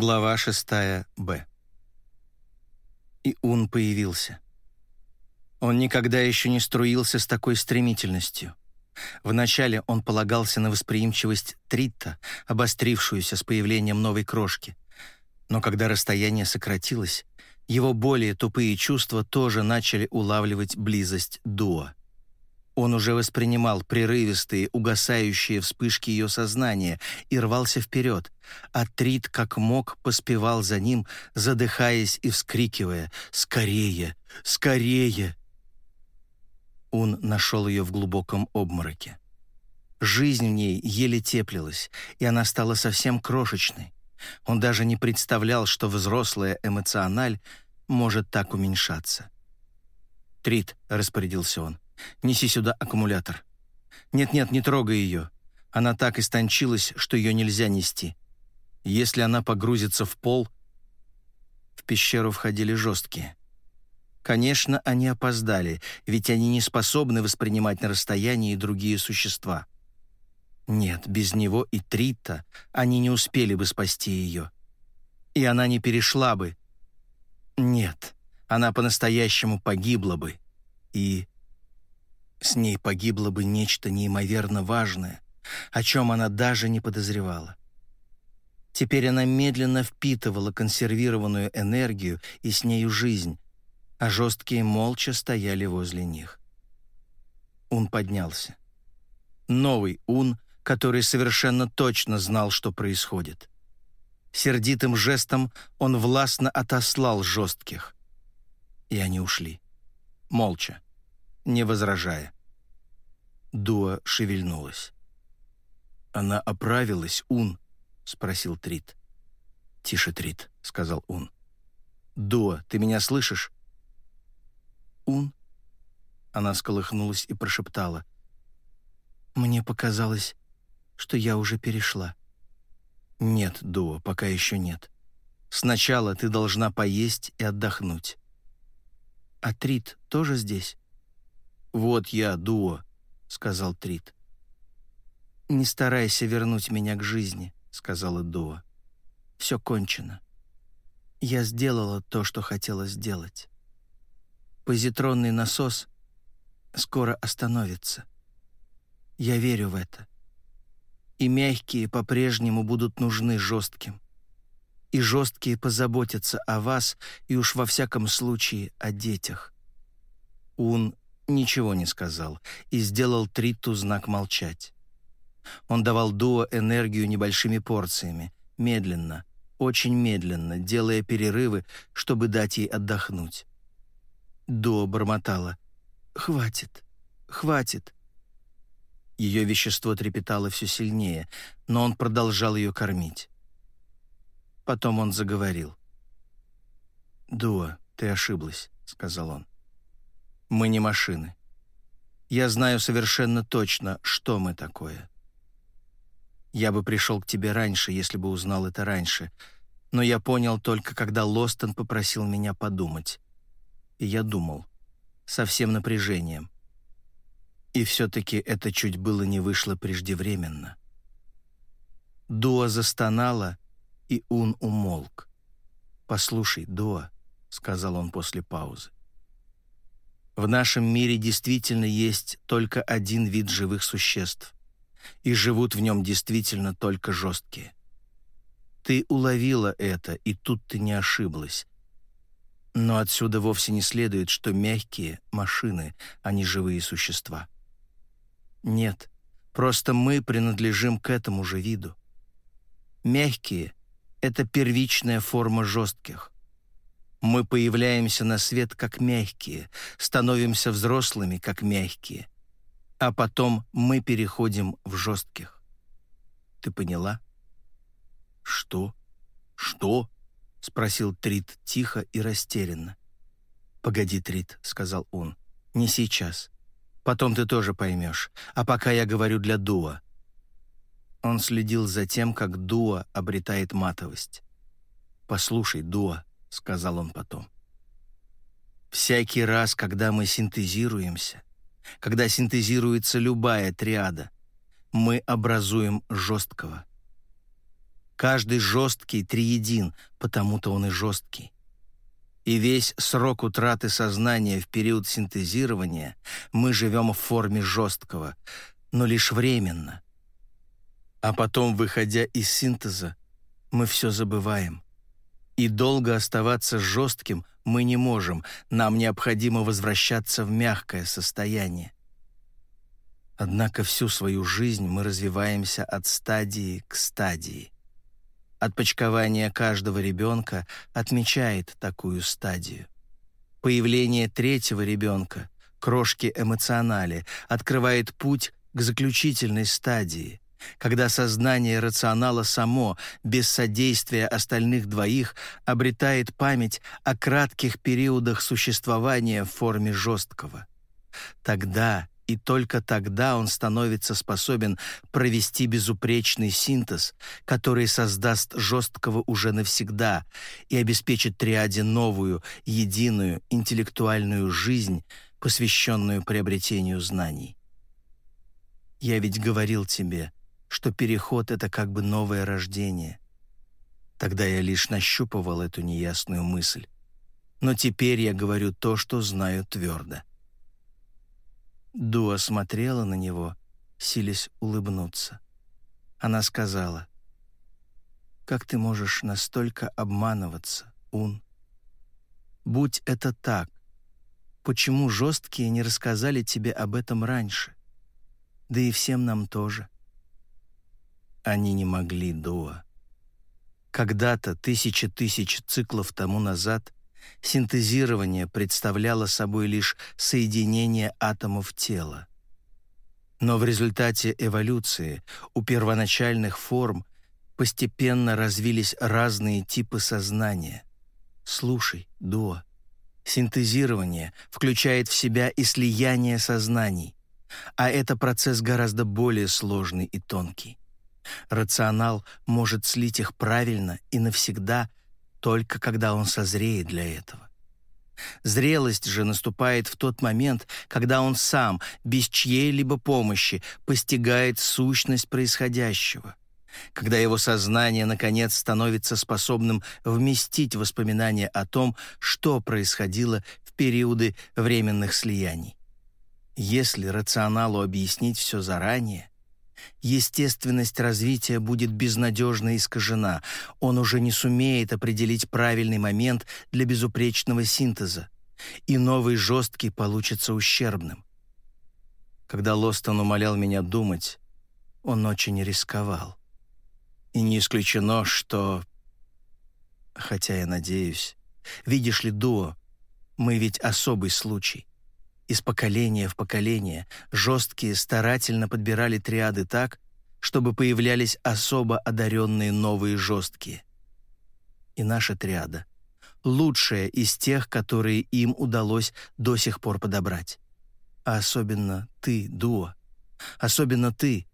Глава 6 Б. И он появился. Он никогда еще не струился с такой стремительностью. Вначале он полагался на восприимчивость Тритта, обострившуюся с появлением новой крошки. Но когда расстояние сократилось, его более тупые чувства тоже начали улавливать близость Дуа. Он уже воспринимал прерывистые, угасающие вспышки ее сознания и рвался вперед, а Трит как мог поспевал за ним, задыхаясь и вскрикивая «Скорее! Скорее!». Он нашел ее в глубоком обмороке. Жизнь в ней еле теплилась, и она стала совсем крошечной. Он даже не представлял, что взрослая эмоциональ может так уменьшаться. «Трит», — распорядился он, — «неси сюда аккумулятор». «Нет-нет, не трогай ее. Она так истончилась, что ее нельзя нести. Если она погрузится в пол...» В пещеру входили жесткие. Конечно, они опоздали, ведь они не способны воспринимать на расстоянии другие существа. Нет, без него и Трита они не успели бы спасти ее. И она не перешла бы. Нет, она по-настоящему погибла бы. И с ней погибло бы нечто неимоверно важное, о чем она даже не подозревала. Теперь она медленно впитывала консервированную энергию и с нею жизнь, а жесткие молча стояли возле них. Ун поднялся. Новый Ун, который совершенно точно знал, что происходит. Сердитым жестом он властно отослал жестких. И они ушли. Молча, не возражая. Дуа шевельнулась. «Она оправилась, Ун?» — спросил Трит. «Тише, Трит», — сказал Ун. «Дуа, ты меня слышишь?» «Ун?» Она сколыхнулась и прошептала. «Мне показалось, что я уже перешла». «Нет, Дуа, пока еще нет. Сначала ты должна поесть и отдохнуть». «А Трит тоже здесь?» «Вот я, Дуа», — сказал Трит. «Не старайся вернуть меня к жизни», — сказала Дуа. «Все кончено. Я сделала то, что хотела сделать» позитронный насос скоро остановится. Я верю в это. И мягкие по-прежнему будут нужны жестким. И жесткие позаботятся о вас и уж во всяком случае о детях. Ун ничего не сказал и сделал Триту знак молчать. Он давал Дуо энергию небольшими порциями, медленно, очень медленно, делая перерывы, чтобы дать ей отдохнуть. До бормотала. «Хватит, хватит». Ее вещество трепетало все сильнее, но он продолжал ее кормить. Потом он заговорил. «Дуа, ты ошиблась», — сказал он. «Мы не машины. Я знаю совершенно точно, что мы такое. Я бы пришел к тебе раньше, если бы узнал это раньше, но я понял только, когда Лостон попросил меня подумать. И я думал, со всем напряжением. И все-таки это чуть было не вышло преждевременно. Дуа застонала, и Ун умолк. «Послушай, Дуа», — сказал он после паузы, «в нашем мире действительно есть только один вид живых существ, и живут в нем действительно только жесткие. Ты уловила это, и тут ты не ошиблась, но отсюда вовсе не следует, что мягкие — машины, а не живые существа. Нет, просто мы принадлежим к этому же виду. Мягкие — это первичная форма жестких. Мы появляемся на свет как мягкие, становимся взрослыми как мягкие, а потом мы переходим в жестких. Ты поняла? Что? Что? — спросил Трит тихо и растерянно. «Погоди, Трит», — сказал он, — «не сейчас. Потом ты тоже поймешь, а пока я говорю для Дуа». Он следил за тем, как Дуа обретает матовость. «Послушай, Дуа», — сказал он потом. «Всякий раз, когда мы синтезируемся, когда синтезируется любая триада, мы образуем жесткого. Каждый жесткий триедин, потому-то он и жесткий. И весь срок утраты сознания в период синтезирования мы живем в форме жесткого, но лишь временно. А потом, выходя из синтеза, мы все забываем. И долго оставаться жестким мы не можем, нам необходимо возвращаться в мягкое состояние. Однако всю свою жизнь мы развиваемся от стадии к стадии. Отпочкование каждого ребенка отмечает такую стадию. Появление третьего ребенка, крошки эмоционали, открывает путь к заключительной стадии, когда сознание рационала само, без содействия остальных двоих, обретает память о кратких периодах существования в форме жесткого. Тогда и только тогда он становится способен провести безупречный синтез, который создаст жесткого уже навсегда и обеспечит триаде новую, единую, интеллектуальную жизнь, посвященную приобретению знаний. Я ведь говорил тебе, что переход — это как бы новое рождение. Тогда я лишь нащупывал эту неясную мысль. Но теперь я говорю то, что знаю твердо. Дуа смотрела на него, силясь улыбнуться. Она сказала, «Как ты можешь настолько обманываться, Ун? Будь это так, почему жесткие не рассказали тебе об этом раньше? Да и всем нам тоже». Они не могли, Дуа. Когда-то, тысячи тысяч циклов тому назад, синтезирование представляло собой лишь соединение атомов тела. Но в результате эволюции у первоначальных форм постепенно развились разные типы сознания. Слушай, Дуа, синтезирование включает в себя и слияние сознаний, а это процесс гораздо более сложный и тонкий. Рационал может слить их правильно и навсегда только когда он созреет для этого. Зрелость же наступает в тот момент, когда он сам, без чьей-либо помощи, постигает сущность происходящего, когда его сознание, наконец, становится способным вместить воспоминания о том, что происходило в периоды временных слияний. Если рационалу объяснить все заранее, естественность развития будет безнадежно искажена, он уже не сумеет определить правильный момент для безупречного синтеза, и новый жесткий получится ущербным. Когда Лостон умолял меня думать, он очень рисковал. И не исключено, что... Хотя я надеюсь. Видишь ли, Дуо, мы ведь особый случай. Из поколения в поколение жесткие старательно подбирали триады так, чтобы появлялись особо одаренные новые жесткие. И наша триада — лучшая из тех, которые им удалось до сих пор подобрать. А особенно ты, Дуо. Особенно ты.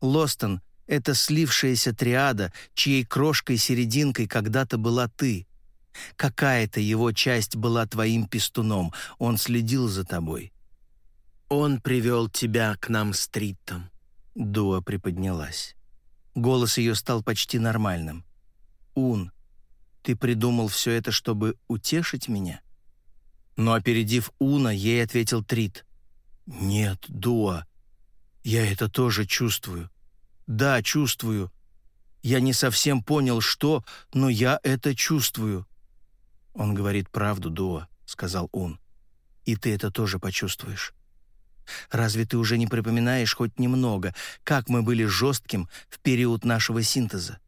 Лостон — это слившаяся триада, чьей крошкой-серединкой когда-то была ты — Какая-то его часть была твоим пестуном, он следил за тобой. Он привел тебя к нам с Триттом. Дуа приподнялась. Голос ее стал почти нормальным. «Ун, ты придумал все это, чтобы утешить меня?» Но, опередив Уна, ей ответил Трит. «Нет, Дуа, я это тоже чувствую. Да, чувствую. Я не совсем понял, что, но я это чувствую. «Он говорит правду, Дуа», — сказал он. «И ты это тоже почувствуешь. Разве ты уже не припоминаешь хоть немного, как мы были жестким в период нашего синтеза?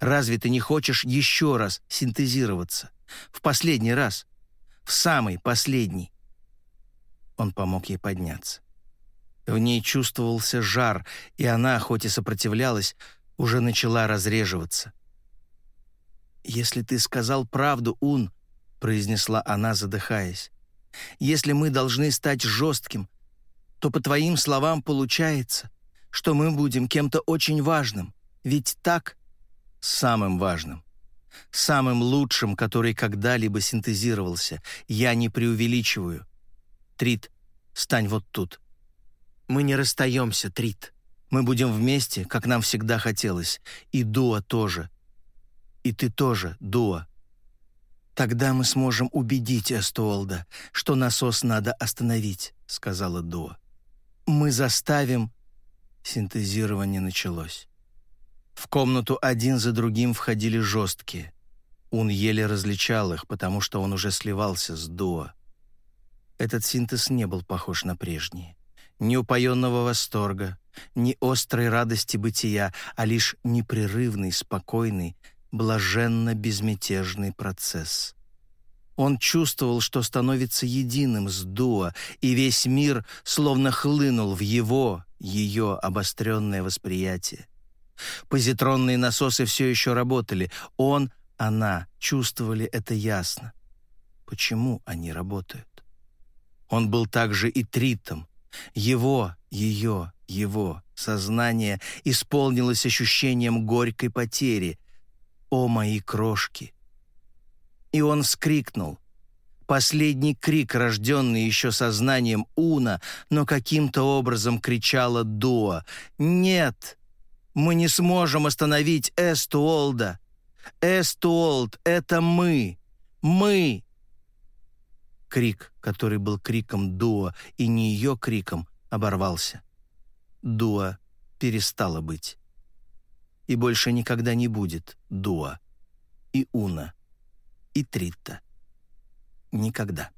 Разве ты не хочешь еще раз синтезироваться? В последний раз? В самый последний?» Он помог ей подняться. В ней чувствовался жар, и она, хоть и сопротивлялась, уже начала разреживаться. «Если ты сказал правду, Ун», — произнесла она, задыхаясь, «если мы должны стать жестким, то по твоим словам получается, что мы будем кем-то очень важным. Ведь так? Самым важным. Самым лучшим, который когда-либо синтезировался. Я не преувеличиваю. Трит, стань вот тут. Мы не расстаемся, Трит. Мы будем вместе, как нам всегда хотелось. И Дуа тоже. И ты тоже, Дуа. Тогда мы сможем убедить Эстуолда, что насос надо остановить, сказала Дуа. Мы заставим... Синтезирование началось. В комнату один за другим входили жесткие. Он еле различал их, потому что он уже сливался с Дуа. Этот синтез не был похож на прежние. Ни упоенного восторга, ни острой радости бытия, а лишь непрерывный, спокойный, блаженно-безмятежный процесс. Он чувствовал, что становится единым с Дуа, и весь мир словно хлынул в его, ее обостренное восприятие. Позитронные насосы все еще работали. Он, она чувствовали это ясно. Почему они работают? Он был также и тритом. Его, ее, его сознание исполнилось ощущением горькой потери. «О, мои крошки!» И он вскрикнул. Последний крик, рожденный еще сознанием Уна, но каким-то образом кричала Дуа. «Нет! Мы не сможем остановить Эстуолда! Эстуолд — это мы! Мы!» Крик, который был криком Дуа и не ее криком, оборвался. Дуа перестала быть. И больше никогда не будет Дуа и Уна и Тритта. Никогда.